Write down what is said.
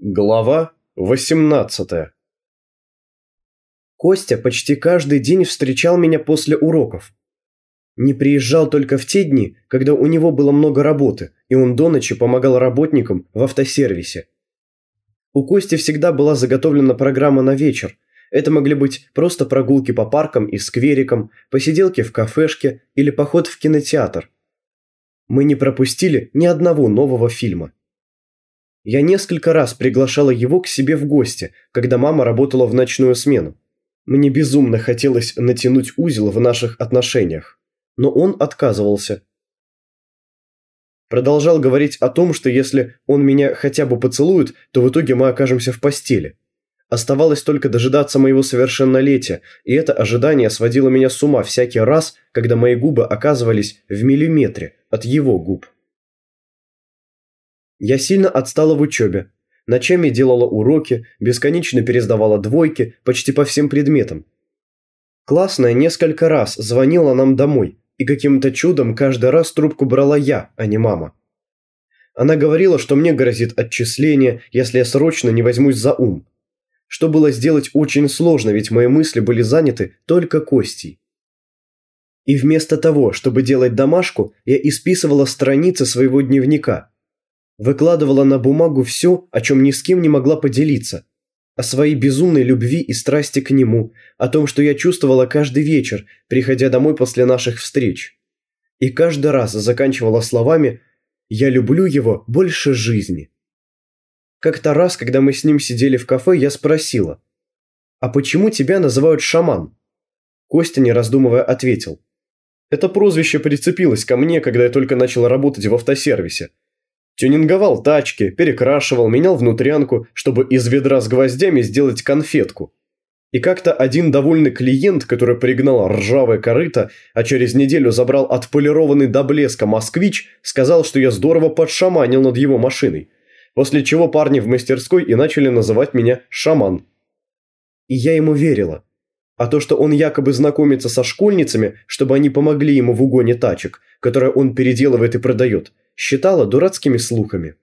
Глава 18 Костя почти каждый день встречал меня после уроков. Не приезжал только в те дни, когда у него было много работы, и он до ночи помогал работникам в автосервисе. У Кости всегда была заготовлена программа на вечер. Это могли быть просто прогулки по паркам и скверикам, посиделки в кафешке или поход в кинотеатр. Мы не пропустили ни одного нового фильма. Я несколько раз приглашала его к себе в гости, когда мама работала в ночную смену. Мне безумно хотелось натянуть узел в наших отношениях, но он отказывался. Продолжал говорить о том, что если он меня хотя бы поцелует, то в итоге мы окажемся в постели. Оставалось только дожидаться моего совершеннолетия, и это ожидание сводило меня с ума всякий раз, когда мои губы оказывались в миллиметре от его губ. Я сильно отстала в учебе. Ночами делала уроки, бесконечно пересдавала двойки почти по всем предметам. Классная несколько раз звонила нам домой, и каким-то чудом каждый раз трубку брала я, а не мама. Она говорила, что мне грозит отчисление, если я срочно не возьмусь за ум. Что было сделать очень сложно, ведь мои мысли были заняты только Костей. И вместо того, чтобы делать домашку, я исписывала страницы своего дневника – Выкладывала на бумагу все, о чем ни с кем не могла поделиться. О своей безумной любви и страсти к нему, о том, что я чувствовала каждый вечер, приходя домой после наших встреч. И каждый раз заканчивала словами «Я люблю его больше жизни». Как-то раз, когда мы с ним сидели в кафе, я спросила «А почему тебя называют шаман?» Костя, не раздумывая, ответил «Это прозвище прицепилось ко мне, когда я только начал работать в автосервисе. Тюнинговал тачки, перекрашивал, менял внутрянку, чтобы из ведра с гвоздями сделать конфетку. И как-то один довольный клиент, который пригнал ржавое корыто, а через неделю забрал отполированный до блеска москвич, сказал, что я здорово подшаманил над его машиной. После чего парни в мастерской и начали называть меня «шаман». И я ему верила. А то, что он якобы знакомится со школьницами, чтобы они помогли ему в угоне тачек, которые он переделывает и продает – считала дурацкими слухами.